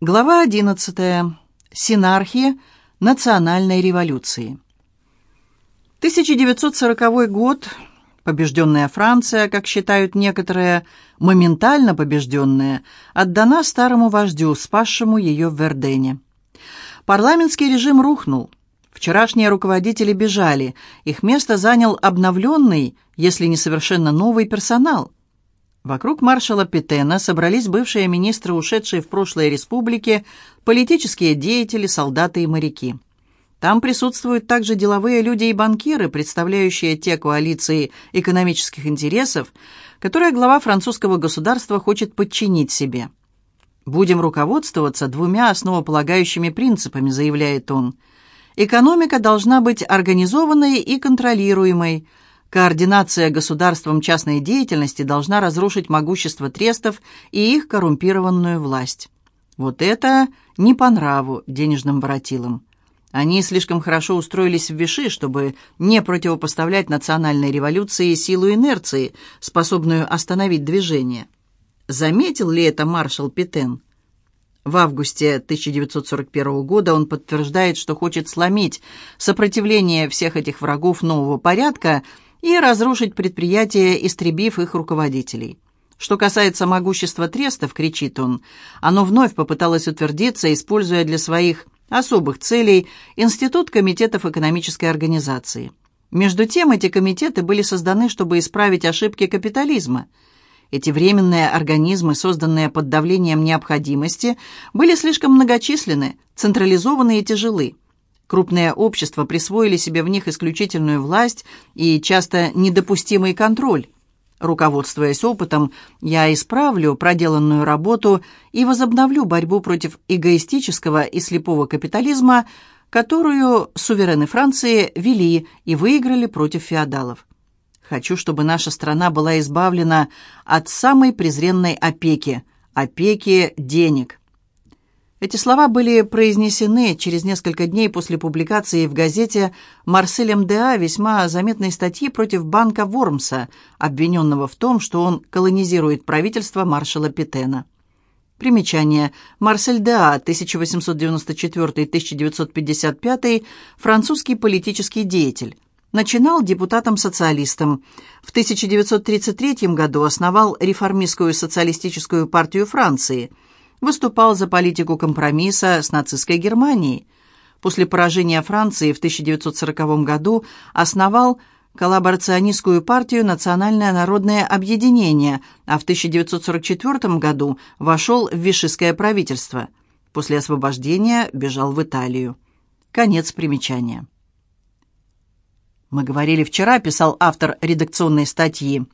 Глава 11. Синархия национальной революции. 1940 год. Побежденная Франция, как считают некоторые, моментально побежденная, отдана старому вождю, спасшему ее в Вердене. Парламентский режим рухнул. Вчерашние руководители бежали. Их место занял обновленный, если не совершенно новый персонал – Вокруг маршала Петена собрались бывшие министры, ушедшие в прошлые республики, политические деятели, солдаты и моряки. Там присутствуют также деловые люди и банкиры, представляющие те коалиции экономических интересов, которые глава французского государства хочет подчинить себе. «Будем руководствоваться двумя основополагающими принципами», заявляет он. «Экономика должна быть организованной и контролируемой, Координация государством частной деятельности должна разрушить могущество трестов и их коррумпированную власть. Вот это не по нраву денежным воротилам. Они слишком хорошо устроились в Виши, чтобы не противопоставлять национальной революции силу инерции, способную остановить движение. Заметил ли это маршал Петен? В августе 1941 года он подтверждает, что хочет сломить сопротивление всех этих врагов нового порядка – и разрушить предприятия, истребив их руководителей. Что касается могущества трестов, кричит он, оно вновь попыталось утвердиться, используя для своих особых целей Институт комитетов экономической организации. Между тем, эти комитеты были созданы, чтобы исправить ошибки капитализма. Эти временные организмы, созданные под давлением необходимости, были слишком многочисленны, централизованы и тяжелы. Крупные общества присвоили себе в них исключительную власть и часто недопустимый контроль. Руководствуясь опытом, я исправлю проделанную работу и возобновлю борьбу против эгоистического и слепого капитализма, которую суверены Франции вели и выиграли против феодалов. Хочу, чтобы наша страна была избавлена от самой презренной опеки – опеки денег. Эти слова были произнесены через несколько дней после публикации в газете Марселем Деа весьма заметной статьи против банка Вормса, обвиненного в том, что он колонизирует правительство маршала Петена. Примечание. Марсель Деа, 1894-1955, французский политический деятель. Начинал депутатом-социалистом. В 1933 году основал реформистскую социалистическую партию Франции – выступал за политику компромисса с нацистской Германией. После поражения Франции в 1940 году основал коллаборационистскую партию «Национальное народное объединение», а в 1944 году вошел в вишистское правительство. После освобождения бежал в Италию. Конец примечания. «Мы говорили вчера», — писал автор редакционной статьи,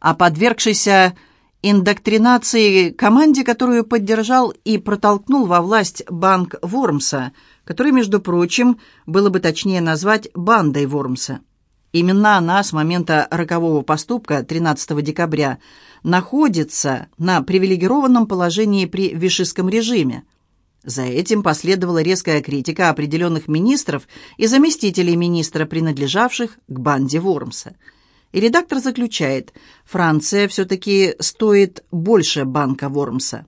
о подвергшейся индоктринации команде, которую поддержал и протолкнул во власть банк Вормса, который, между прочим, было бы точнее назвать бандой Вормса. Именно она с момента рокового поступка 13 декабря находится на привилегированном положении при вишистском режиме. За этим последовала резкая критика определенных министров и заместителей министра, принадлежавших к банде Вормса – и редактор заключает, Франция все-таки стоит больше банка Вормса.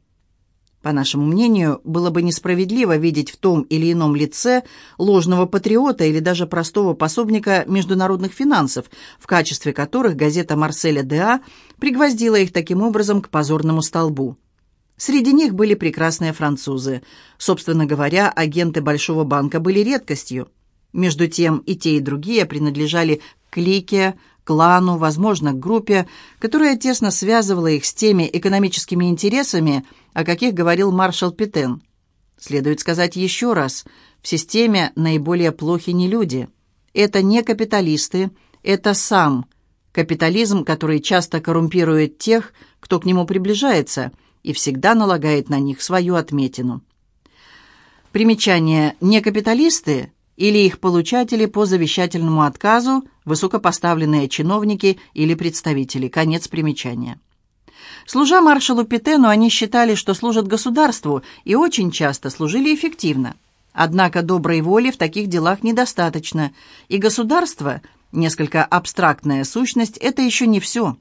По нашему мнению, было бы несправедливо видеть в том или ином лице ложного патриота или даже простого пособника международных финансов, в качестве которых газета «Марселя Деа» пригвоздила их таким образом к позорному столбу. Среди них были прекрасные французы. Собственно говоря, агенты Большого банка были редкостью. Между тем и те, и другие принадлежали к клике, клану, возможно, к группе, которая тесно связывала их с теми экономическими интересами, о каких говорил маршал Петен. Следует сказать еще раз, в системе наиболее плохи не люди. Это не капиталисты, это сам капитализм, который часто коррумпирует тех, кто к нему приближается, и всегда налагает на них свою отметину. Примечание «не капиталисты» или их получатели по завещательному отказу, высокопоставленные чиновники или представители. Конец примечания. Служа маршалу Петену, они считали, что служат государству, и очень часто служили эффективно. Однако доброй воли в таких делах недостаточно, и государство, несколько абстрактная сущность, это еще не все.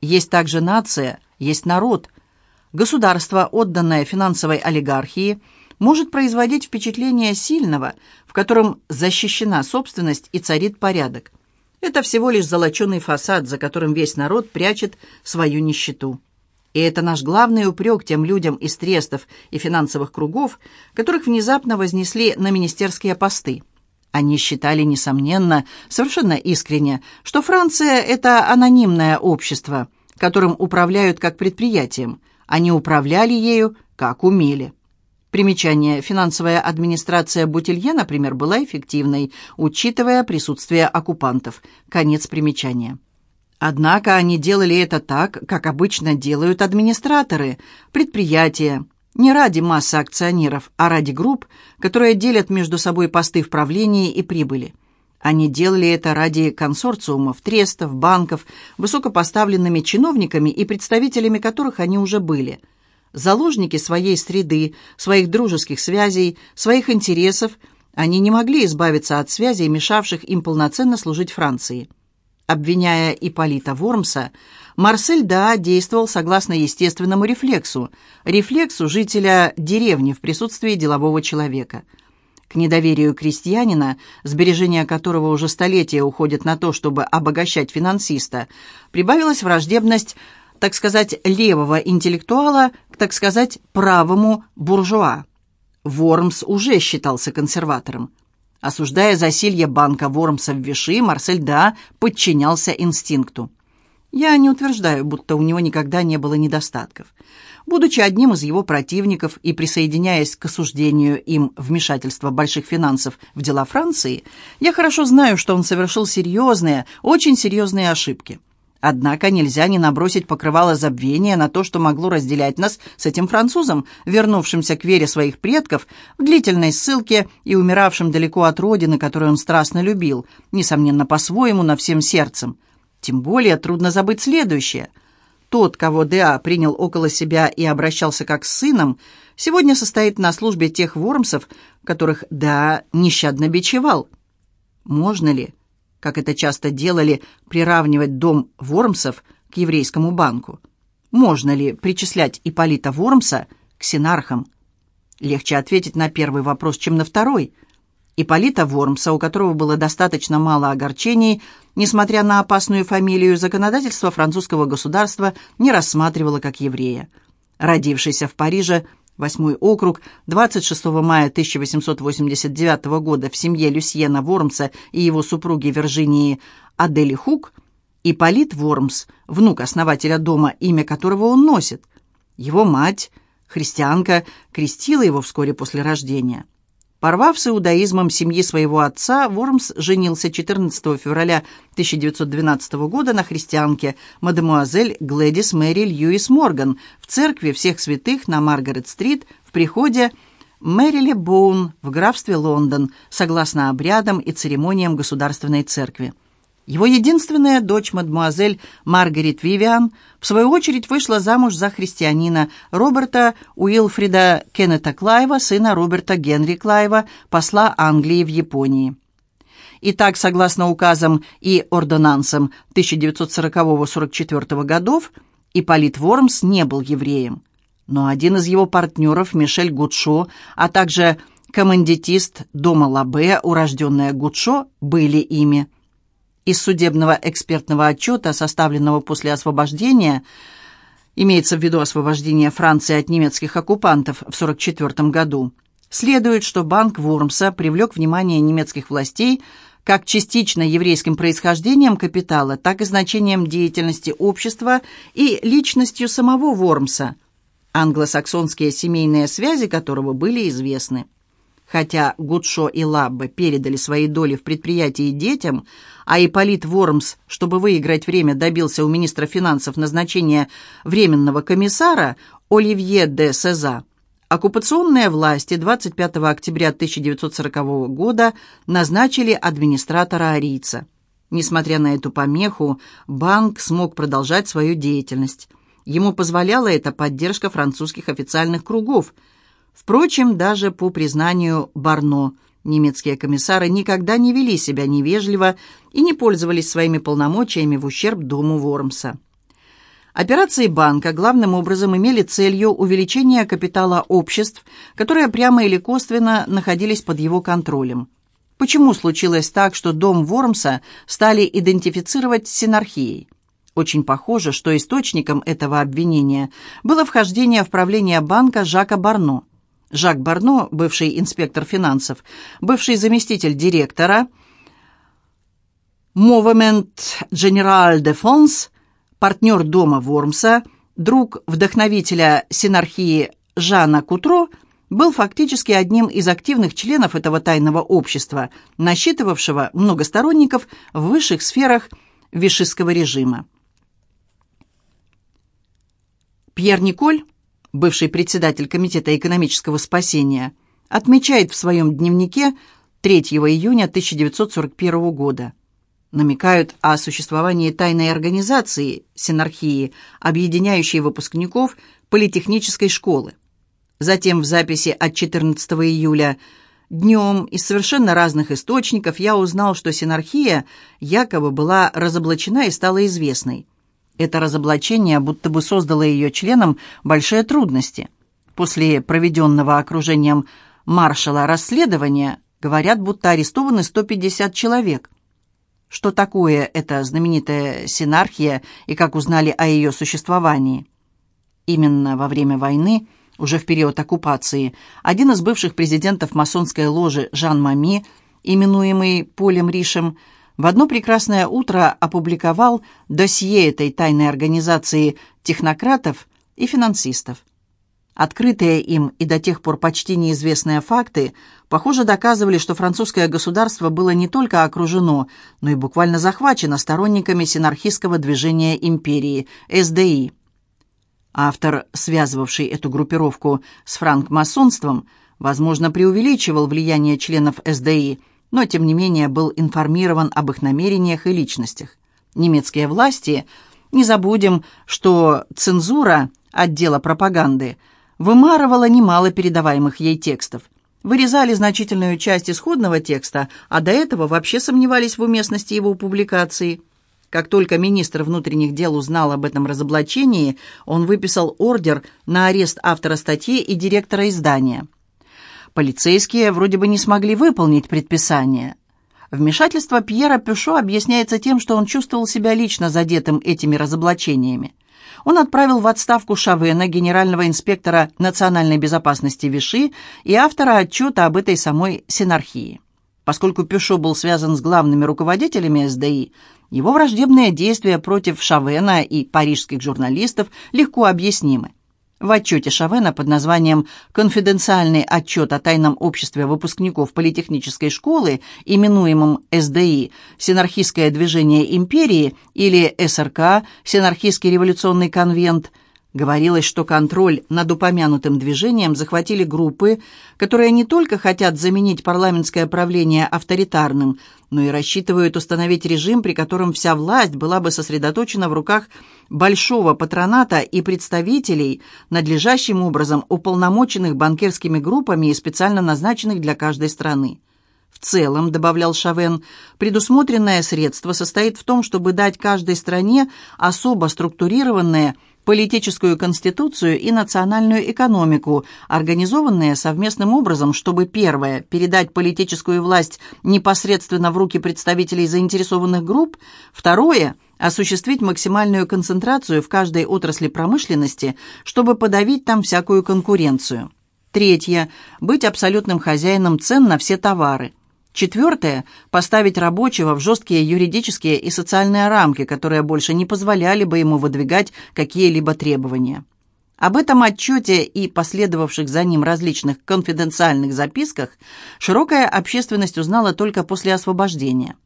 Есть также нация, есть народ. Государство, отданное финансовой олигархии, может производить впечатление сильного, в котором защищена собственность и царит порядок. Это всего лишь золоченый фасад, за которым весь народ прячет свою нищету. И это наш главный упрек тем людям из трестов и финансовых кругов, которых внезапно вознесли на министерские посты. Они считали, несомненно, совершенно искренне, что Франция – это анонимное общество, которым управляют как предприятием. Они управляли ею, как умели. Примечание. Финансовая администрация Бутилье, например, была эффективной, учитывая присутствие оккупантов. Конец примечания. Однако они делали это так, как обычно делают администраторы, предприятия, не ради массы акционеров, а ради групп, которые делят между собой посты в правлении и прибыли. Они делали это ради консорциумов, трестов, банков, высокопоставленными чиновниками и представителями которых они уже были – заложники своей среды, своих дружеских связей, своих интересов, они не могли избавиться от связей, мешавших им полноценно служить Франции. Обвиняя Ипполита Вормса, Марсель Да действовал согласно естественному рефлексу, рефлексу жителя деревни в присутствии делового человека. К недоверию крестьянина, сбережения которого уже столетия уходят на то, чтобы обогащать финансиста, прибавилась враждебность так сказать, левого интеллектуала к, так сказать, правому буржуа. Вормс уже считался консерватором. Осуждая засилье банка Вормса в Виши, Марсель Да подчинялся инстинкту. Я не утверждаю, будто у него никогда не было недостатков. Будучи одним из его противников и присоединяясь к осуждению им вмешательства больших финансов в дела Франции, я хорошо знаю, что он совершил серьезные, очень серьезные ошибки – Однако нельзя не набросить покрывало забвения на то, что могло разделять нас с этим французом, вернувшимся к вере своих предков, в длительной ссылке и умиравшим далеко от родины, которую он страстно любил, несомненно, по-своему, на всем сердцем. Тем более трудно забыть следующее. Тот, кого Деа принял около себя и обращался как с сыном, сегодня состоит на службе тех вормсов, которых Деа нещадно бичевал. Можно ли как это часто делали, приравнивать дом Вормсов к еврейскому банку? Можно ли причислять Ипполита Вормса к синархам? Легче ответить на первый вопрос, чем на второй. Ипполита Вормса, у которого было достаточно мало огорчений, несмотря на опасную фамилию, законодательство французского государства не рассматривало как еврея. Родившийся в Париже, Восьмой округ, 26 мая 1889 года в семье Люсьена Вормса и его супруги Виржинии Адели Хук, и Полит Вормс, внук основателя дома, имя которого он носит. Его мать, христианка, крестила его вскоре после рождения. Порвав с иудаизмом семьи своего отца, Вормс женился 14 февраля 1912 года на христианке мадемуазель Глэдис Мэри Льюис Морган в церкви всех святых на Маргарет-стрит в приходе Мэрили Боун в графстве Лондон, согласно обрядам и церемониям государственной церкви. Его единственная дочь, мадмуазель Маргарет Вивиан, в свою очередь вышла замуж за христианина Роберта Уилфрида Кеннета Клайва, сына Роберта Генри Клайва, посла Англии в Японии. Итак, согласно указам и ордонансам 1940-44 годов, Ипполит Вормс не был евреем. Но один из его партнеров, Мишель Гудшо, а также командитист дома Лабе, урожденная Гудшо, были ими – из судебного экспертного отчета, составленного после освобождения, имеется в виду освобождение Франции от немецких оккупантов в 1944 году, следует, что банк Вурмса привлек внимание немецких властей как частично еврейским происхождением капитала, так и значением деятельности общества и личностью самого Вормса, англосаксонские семейные связи которого были известны. Хотя Гудшо и Лаббе передали свои доли в предприятии детям, а Ипполит Вормс, чтобы выиграть время, добился у министра финансов назначения временного комиссара Оливье де Сеза, оккупационные власти 25 октября 1940 года назначили администратора арийца. Несмотря на эту помеху, банк смог продолжать свою деятельность. Ему позволяла эта поддержка французских официальных кругов – Впрочем, даже по признанию Барно, немецкие комиссары никогда не вели себя невежливо и не пользовались своими полномочиями в ущерб дому Вормса. Операции банка главным образом имели целью увеличение капитала обществ, которые прямо или косвенно находились под его контролем. Почему случилось так, что дом Вормса стали идентифицировать с синархией? Очень похоже, что источником этого обвинения было вхождение в правление банка Жака Барно. Жак Барно, бывший инспектор финансов, бывший заместитель директора Movement General de Fonds, партнер дома Вормса, друг вдохновителя синархии Жана Кутро, был фактически одним из активных членов этого тайного общества, насчитывавшего много сторонников в высших сферах вишистского режима. Пьер Николь, бывший председатель Комитета экономического спасения, отмечает в своем дневнике 3 июня 1941 года. Намекают о существовании тайной организации синархии, объединяющей выпускников политехнической школы. Затем в записи от 14 июля Днем из совершенно разных источников я узнал, что синархия якобы была разоблачена и стала известной. Это разоблачение будто бы создало ее членам большие трудности. После проведенного окружением маршала расследования говорят, будто арестованы 150 человек. Что такое эта знаменитая синархия и как узнали о ее существовании? Именно во время войны, уже в период оккупации, один из бывших президентов масонской ложи Жан Мами, именуемый Полем Ришем, в одно прекрасное утро опубликовал досье этой тайной организации технократов и финансистов. Открытые им и до тех пор почти неизвестные факты, похоже, доказывали, что французское государство было не только окружено, но и буквально захвачено сторонниками синархистского движения империи, СДИ. Автор, связывавший эту группировку с франкмасонством, возможно, преувеличивал влияние членов СДИ – но, тем не менее, был информирован об их намерениях и личностях. Немецкие власти, не забудем, что цензура отдела пропаганды вымарывала немало передаваемых ей текстов. Вырезали значительную часть исходного текста, а до этого вообще сомневались в уместности его публикации. Как только министр внутренних дел узнал об этом разоблачении, он выписал ордер на арест автора статьи и директора издания – Полицейские вроде бы не смогли выполнить предписание. Вмешательство Пьера Пюшо объясняется тем, что он чувствовал себя лично задетым этими разоблачениями. Он отправил в отставку Шавена, генерального инспектора национальной безопасности Виши и автора отчета об этой самой синархии. Поскольку Пюшо был связан с главными руководителями СДИ, его враждебные действия против Шавена и парижских журналистов легко объяснимы. В отчете Шавена под названием «Конфиденциальный отчет о тайном обществе выпускников политехнической школы, именуемом СДИ, Синархистское движение империи» или СРК, Синархистский революционный конвент, Говорилось, что контроль над упомянутым движением захватили группы, которые не только хотят заменить парламентское правление авторитарным, но и рассчитывают установить режим, при котором вся власть была бы сосредоточена в руках большого патроната и представителей, надлежащим образом уполномоченных банкирскими группами и специально назначенных для каждой страны. В целом, добавлял Шавен, предусмотренное средство состоит в том, чтобы дать каждой стране особо структурированное – политическую конституцию и национальную экономику, организованные совместным образом, чтобы первое – передать политическую власть непосредственно в руки представителей заинтересованных групп, второе – осуществить максимальную концентрацию в каждой отрасли промышленности, чтобы подавить там всякую конкуренцию. Третье – быть абсолютным хозяином цен на все товары – Четвертое – поставить рабочего в жесткие юридические и социальные рамки, которые больше не позволяли бы ему выдвигать какие-либо требования. Об этом отчете и последовавших за ним различных конфиденциальных записках широкая общественность узнала только после освобождения.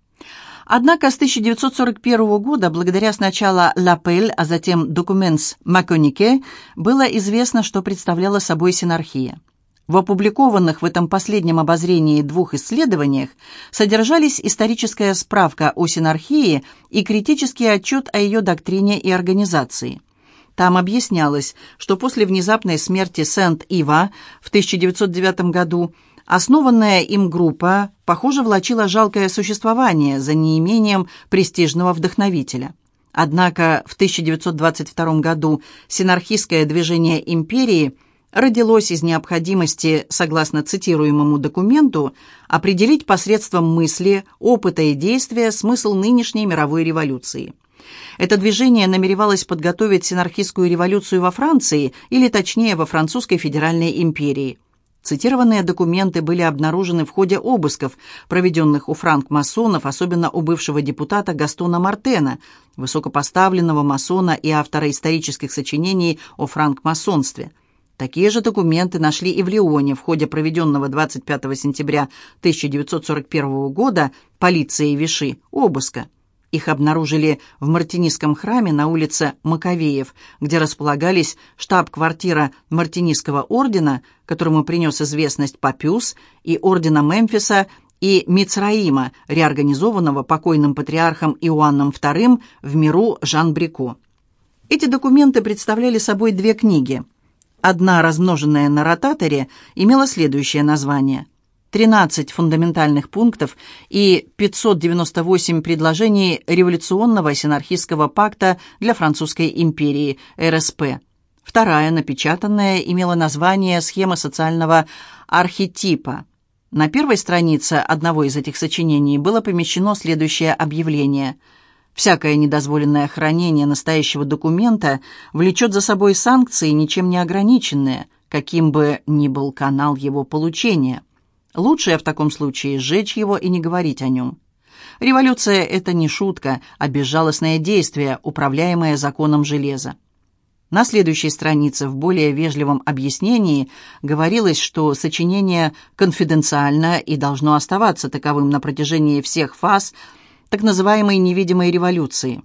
Однако с 1941 года, благодаря сначала «Лапель», а затем «Документс Маконике», было известно, что представляла собой синархия. В опубликованных в этом последнем обозрении двух исследованиях содержались историческая справка о синархии и критический отчет о ее доктрине и организации. Там объяснялось, что после внезапной смерти Сент-Ива в 1909 году основанная им группа, похоже, влачила жалкое существование за неимением престижного вдохновителя. Однако в 1922 году синархистское движение империи родилось из необходимости, согласно цитируемому документу, определить посредством мысли, опыта и действия смысл нынешней мировой революции. Это движение намеревалось подготовить синархистскую революцию во Франции, или точнее во Французской федеральной империи. Цитированные документы были обнаружены в ходе обысков, проведенных у франк-масонов, особенно у бывшего депутата Гастона Мартена, высокопоставленного масона и автора исторических сочинений о франк-масонстве. Такие же документы нашли и в Лионе в ходе проведенного 25 сентября 1941 года полицией Виши обыска. Их обнаружили в Мартинистском храме на улице Маковеев, где располагались штаб-квартира Мартинистского ордена, которому принес известность Папюс, и ордена Мемфиса и Мицраима, реорганизованного покойным патриархом Иоанном II в миру Жан-Брико. Эти документы представляли собой две книги. Одна, размноженная на ротаторе, имела следующее название – 13 фундаментальных пунктов и 598 предложений революционного синархистского пакта для Французской империи, РСП. Вторая, напечатанная, имела название «Схема социального архетипа». На первой странице одного из этих сочинений было помещено следующее объявление – Всякое недозволенное хранение настоящего документа влечет за собой санкции, ничем не ограниченные, каким бы ни был канал его получения. Лучшее в таком случае сжечь его и не говорить о нем. Революция – это не шутка, а безжалостное действие, управляемое законом железа. На следующей странице в более вежливом объяснении говорилось, что сочинение конфиденциально и должно оставаться таковым на протяжении всех фаз так называемой невидимой революции.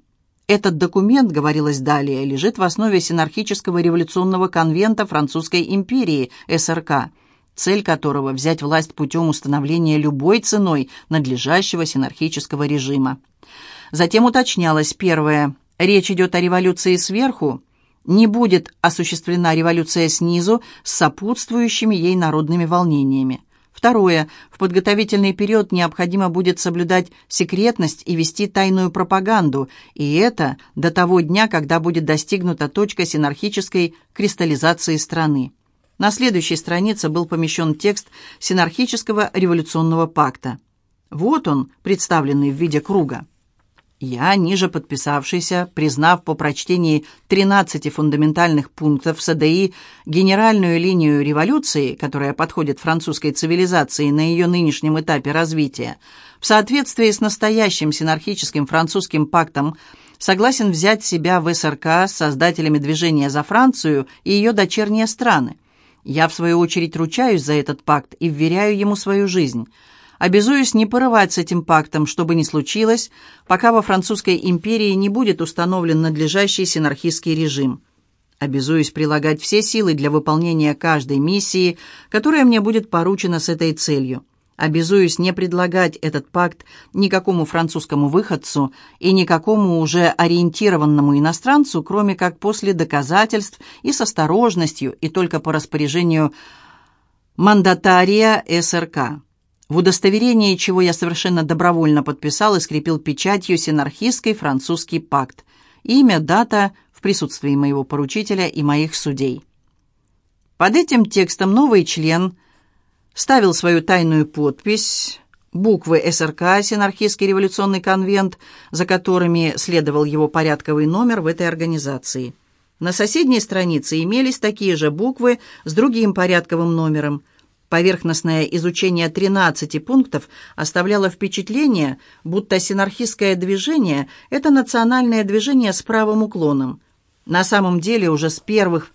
Этот документ, говорилось далее, лежит в основе синархического революционного конвента Французской империи, СРК – цель которого – взять власть путем установления любой ценой надлежащего синархического режима. Затем уточнялось первое – речь идет о революции сверху, не будет осуществлена революция снизу с сопутствующими ей народными волнениями. Второе. В подготовительный период необходимо будет соблюдать секретность и вести тайную пропаганду, и это до того дня, когда будет достигнута точка синархической кристаллизации страны. На следующей странице был помещен текст Синархического революционного пакта. Вот он, представленный в виде круга. Я, ниже подписавшийся, признав по прочтении 13 фундаментальных пунктов СДИ генеральную линию революции, которая подходит французской цивилизации на ее нынешнем этапе развития, в соответствии с настоящим синархическим французским пактом, согласен взять себя в СРК с создателями движения за Францию и ее дочерние страны – я, в свою очередь, ручаюсь за этот пакт и вверяю ему свою жизнь. Обязуюсь не порывать с этим пактом, что бы ни случилось, пока во Французской империи не будет установлен надлежащий синархистский режим. Обязуюсь прилагать все силы для выполнения каждой миссии, которая мне будет поручена с этой целью. Обязуюсь не предлагать этот пакт никакому французскому выходцу и никакому уже ориентированному иностранцу, кроме как после доказательств и с осторожностью, и только по распоряжению мандатария СРК. В удостоверении, чего я совершенно добровольно подписал и скрепил печатью синархистский французский пакт. Имя, дата в присутствии моего поручителя и моих судей. Под этим текстом новый член – ставил свою тайную подпись, буквы СРК, Синархистский революционный конвент, за которыми следовал его порядковый номер в этой организации. На соседней странице имелись такие же буквы с другим порядковым номером. Поверхностное изучение 13 пунктов оставляло впечатление, будто синархистское движение – это национальное движение с правым уклоном. На самом деле уже с первых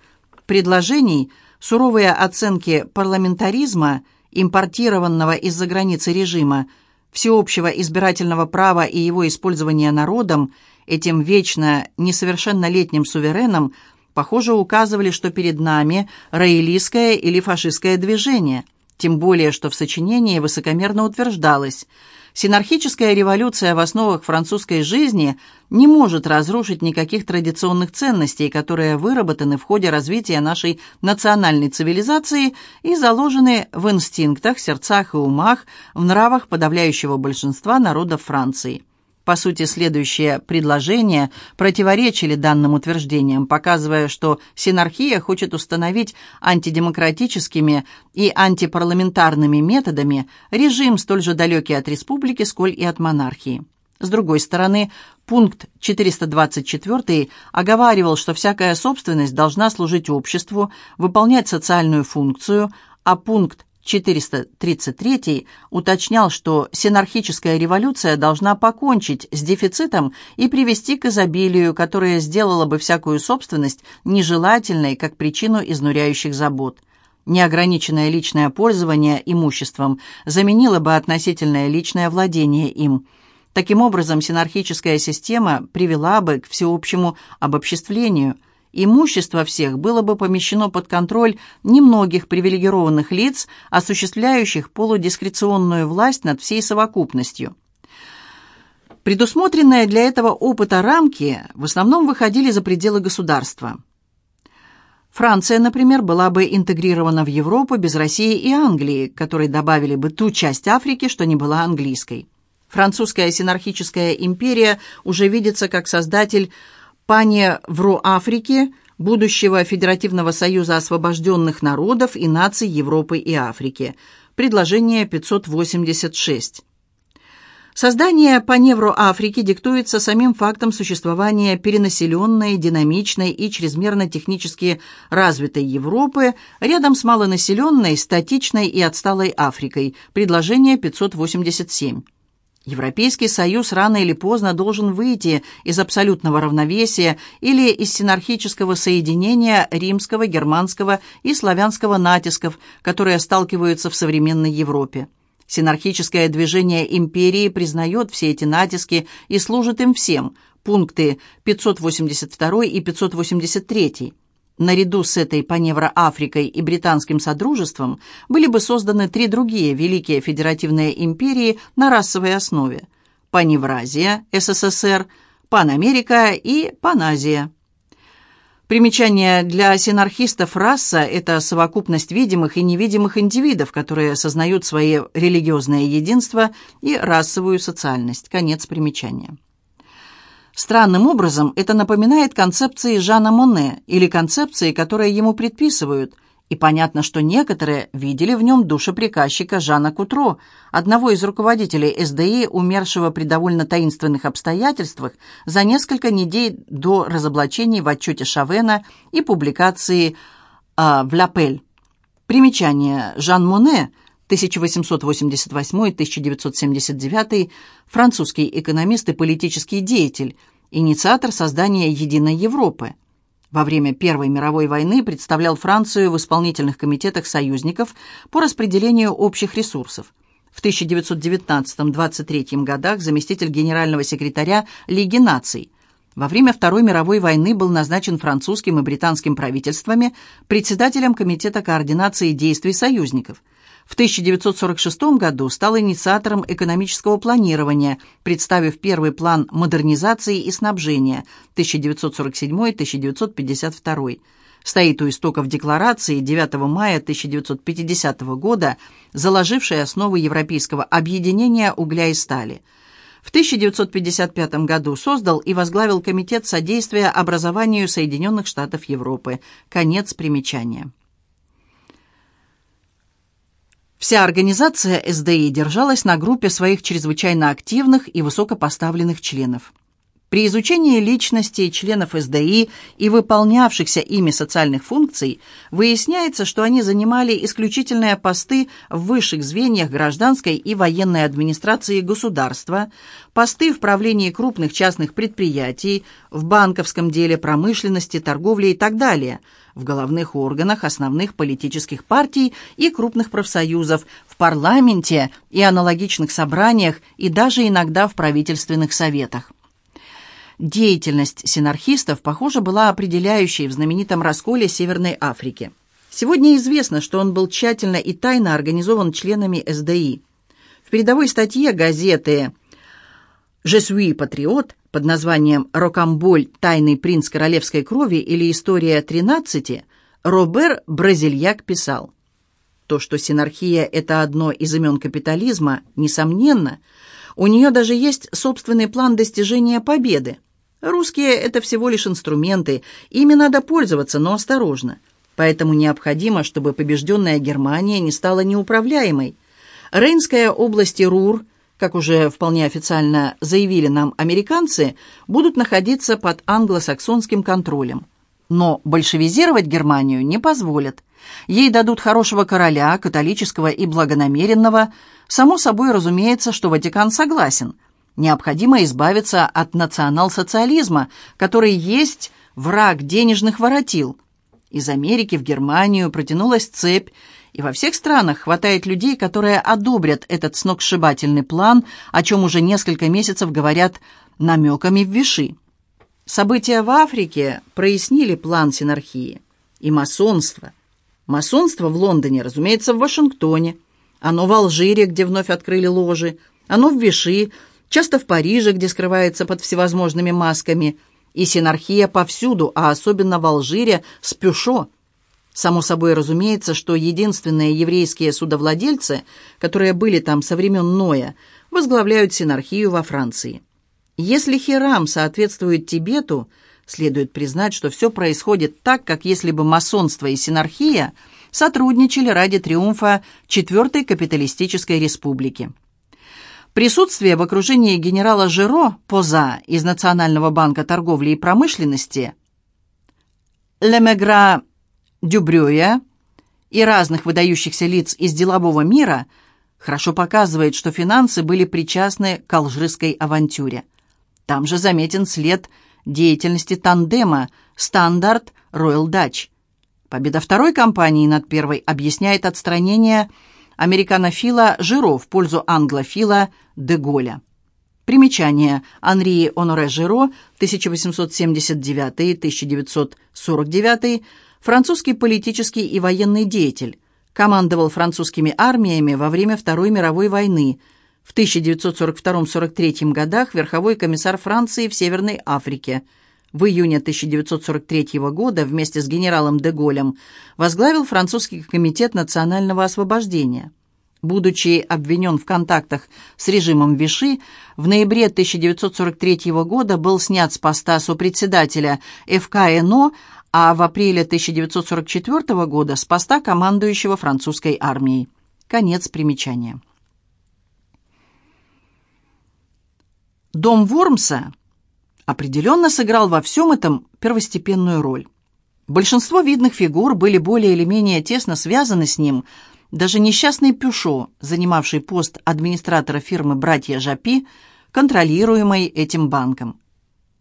предложений – Суровые оценки парламентаризма, импортированного из-за границы режима, всеобщего избирательного права и его использования народом, этим вечно несовершеннолетним сувереном, похоже, указывали, что перед нами роялистское или фашистское движение, тем более, что в сочинении высокомерно утверждалось – Синархическая революция в основах французской жизни не может разрушить никаких традиционных ценностей, которые выработаны в ходе развития нашей национальной цивилизации и заложены в инстинктах, сердцах и умах, в нравах подавляющего большинства народов Франции. По сути, следующие предложения противоречили данным утверждениям, показывая, что синархия хочет установить антидемократическими и антипарламентарными методами режим столь же далекий от республики, сколь и от монархии. С другой стороны, пункт 424 оговаривал, что всякая собственность должна служить обществу, выполнять социальную функцию, а пункт 433 уточнял, что синархическая революция должна покончить с дефицитом и привести к изобилию, которое сделало бы всякую собственность нежелательной как причину изнуряющих забот. Неограниченное личное пользование имуществом заменило бы относительное личное владение им. Таким образом, синархическая система привела бы к всеобщему обобществлению – имущество всех было бы помещено под контроль немногих привилегированных лиц, осуществляющих полудискреционную власть над всей совокупностью. Предусмотренные для этого опыта рамки в основном выходили за пределы государства. Франция, например, была бы интегрирована в Европу без России и Англии, которые добавили бы ту часть Африки, что не была английской. Французская синархическая империя уже видится как создатель Африки, будущего Федеративного союза освобожденных народов и наций Европы и Африки. Предложение 586. Создание Африки диктуется самим фактом существования перенаселенной, динамичной и чрезмерно технически развитой Европы рядом с малонаселенной, статичной и отсталой Африкой. Предложение 587. Европейский Союз рано или поздно должен выйти из абсолютного равновесия или из синархического соединения римского, германского и славянского натисков, которые сталкиваются в современной Европе. Синархическое движение империи признает все эти натиски и служит им всем. Пункты 582 и 583. Наряду с этой Паневро-Африкой и Британским Содружеством были бы созданы три другие великие федеративные империи на расовой основе – Паневразия, СССР, Панамерика и Паназия. Примечание для синархистов раса – это совокупность видимых и невидимых индивидов, которые осознают свои религиозное единство и расовую социальность. Конец примечания. Странным образом это напоминает концепции Жана Моне или концепции, которые ему предписывают, и понятно, что некоторые видели в нем душеприказчика Жана Кутро, одного из руководителей СДИ, умершего при довольно таинственных обстоятельствах за несколько недель до разоблачений в отчете Шавена и публикации э, в «Ляпель». Примечание. Жан Моне – 1888-1979, французский экономист и политический деятель, инициатор создания Единой Европы. Во время Первой мировой войны представлял Францию в исполнительных комитетах союзников по распределению общих ресурсов. В 1919-23 годах заместитель генерального секретаря Лиги наций. Во время Второй мировой войны был назначен французским и британским правительствами председателем Комитета координации действий союзников – в 1946 году стал инициатором экономического планирования, представив первый план модернизации и снабжения 1947-1952. Стоит у истоков декларации 9 мая 1950 года, заложившей основы европейского объединения угля и стали. В 1955 году создал и возглавил Комитет содействия образованию Соединенных Штатов Европы. Конец примечания. Вся организация СДИ держалась на группе своих чрезвычайно активных и высокопоставленных членов. При изучении личностей членов СДИ и выполнявшихся ими социальных функций выясняется, что они занимали исключительные посты в высших звеньях гражданской и военной администрации государства, посты в правлении крупных частных предприятий, в банковском деле промышленности, торговли и так далее – в головных органах основных политических партий и крупных профсоюзов, в парламенте и аналогичных собраниях и даже иногда в правительственных советах. Деятельность синархистов, похоже, была определяющей в знаменитом расколе Северной Африки. Сегодня известно, что он был тщательно и тайно организован членами СДИ. В передовой статье газеты «Je suis патриот» под названием «Рокамболь. Тайный принц королевской крови» или «История тринадцати» Робер Бразильяк писал, «То, что синархия – это одно из имен капитализма, несомненно, У нее даже есть собственный план достижения победы. Русские – это всего лишь инструменты, ими надо пользоваться, но осторожно. Поэтому необходимо, чтобы побежденная Германия не стала неуправляемой. Рейнская область и Рур, как уже вполне официально заявили нам американцы, будут находиться под англосаксонским контролем. Но большевизировать Германию не позволят. Ей дадут хорошего короля, католического и благонамеренного. Само собой разумеется, что Ватикан согласен. Необходимо избавиться от национал-социализма, который есть враг денежных воротил. Из Америки в Германию протянулась цепь, и во всех странах хватает людей, которые одобрят этот сногсшибательный план, о чем уже несколько месяцев говорят намеками в Виши. События в Африке прояснили план синархии. И масонство. Масонство в Лондоне, разумеется, в Вашингтоне. Оно в Алжире, где вновь открыли ложи. Оно в Виши, часто в Париже, где скрывается под всевозможными масками. И синархия повсюду, а особенно в Алжире, с Пюшо – Само собой разумеется, что единственные еврейские судовладельцы, которые были там со времен Ноя, возглавляют синархию во Франции. Если Хирам соответствует Тибету, следует признать, что все происходит так, как если бы масонство и синархия сотрудничали ради триумфа Четвертой капиталистической республики. Присутствие в окружении генерала Жиро Поза из Национального банка торговли и промышленности Лемегра Дюбрюя и разных выдающихся лиц из делового мира хорошо показывает, что финансы были причастны к алжирской авантюре. Там же заметен след деятельности тандема «Стандарт Роyal Dutch». Победа второй компании над первой объясняет отстранение американофила Жиро в пользу англофила де Голля. Примечание. Анри Оноре Жиро, 1879-1949, французский политический и военный деятель, командовал французскими армиями во время Второй мировой войны. В 1942-43 годах верховой комиссар Франции в Северной Африке. В июне 1943 года вместе с генералом де возглавил французский комитет национального освобождения. Будучи обвинен в контактах с режимом Виши, в ноябре 1943 года был снят с поста сопредседателя ФКНО, а в апреле 1944 года с поста командующего французской армией. Конец примечания. Дом Вормса определенно сыграл во всем этом первостепенную роль. Большинство видных фигур были более или менее тесно связаны с ним. Даже несчастный Пюшо, занимавший пост администратора фирмы «Братья Жапи», контролируемой этим банком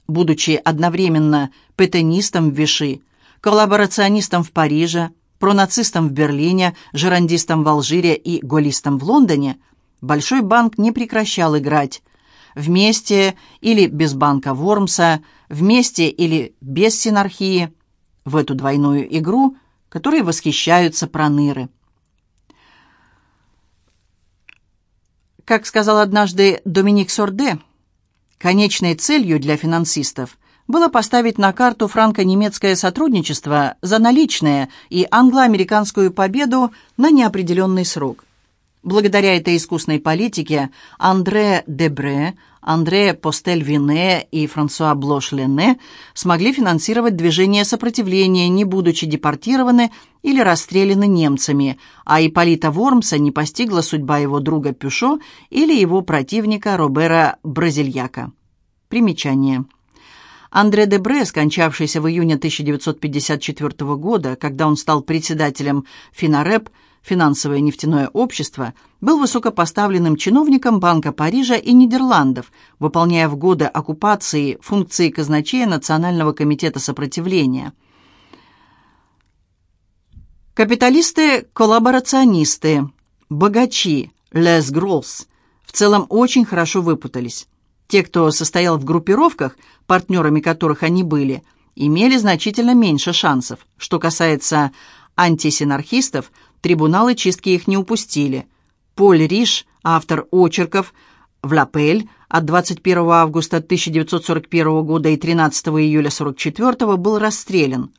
будучи одновременно петенистом в Виши, коллаборационистом в Париже, пронацистом в Берлине, жерандистом в Алжире и голлистом в Лондоне, Большой банк не прекращал играть. Вместе или без банка Вормса, вместе или без синархии, в эту двойную игру, которой восхищаются проныры. Как сказал однажды Доминик Сорде, Конечной целью для финансистов было поставить на карту франко-немецкое сотрудничество за наличные и англо-американскую победу на неопределенный срок. Благодаря этой искусной политике Андре Дебре, Андре Постель-Вине и Франсуа Блош-Лене смогли финансировать движение сопротивления, не будучи депортированы или расстреляны немцами, а Ипполита Вормса не постигла судьба его друга Пюшо или его противника Робера Бразильяка. Примечание. Андре Дебре, скончавшийся в июне 1954 года, когда он стал председателем Финареп, финансовое нефтяное общество, был высокопоставленным чиновником Банка Парижа и Нидерландов, выполняя в годы оккупации функции казначея Национального комитета сопротивления. Капиталисты-коллаборационисты, богачи, les gros, в целом очень хорошо выпутались. Те, кто состоял в группировках, партнерами которых они были, имели значительно меньше шансов. Что касается антисинархистов, трибуналы чистки их не упустили. Поль Риш, автор очерков в «Лапель» от 21 августа 1941 года и 13 июля 1944 был расстрелян.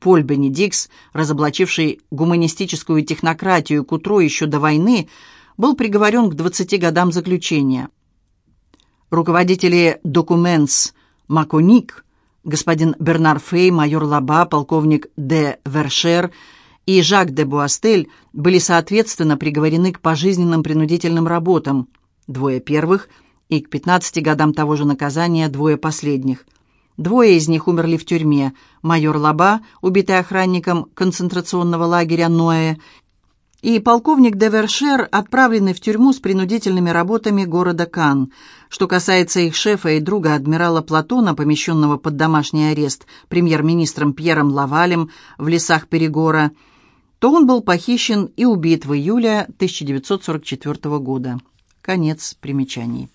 Поль Бенедикс, разоблачивший гуманистическую технократию Кутро еще до войны, был приговорен к 20 годам заключения. Руководители «Документс» Маконик, господин Бернар Фей, майор Лаба, полковник де Вершер и Жак де Буастель были соответственно приговорены к пожизненным принудительным работам, двое первых и к 15 годам того же наказания двое последних. Двое из них умерли в тюрьме. Майор Лаба, убитый охранником концентрационного лагеря Ноэ, и полковник де Вершер, отправленный в тюрьму с принудительными работами города Кан. Что касается их шефа и друга адмирала Платона, помещенного под домашний арест премьер-министром Пьером Лавалем в лесах Перегора, то он был похищен и убит в июле 1944 года. Конец примечаний.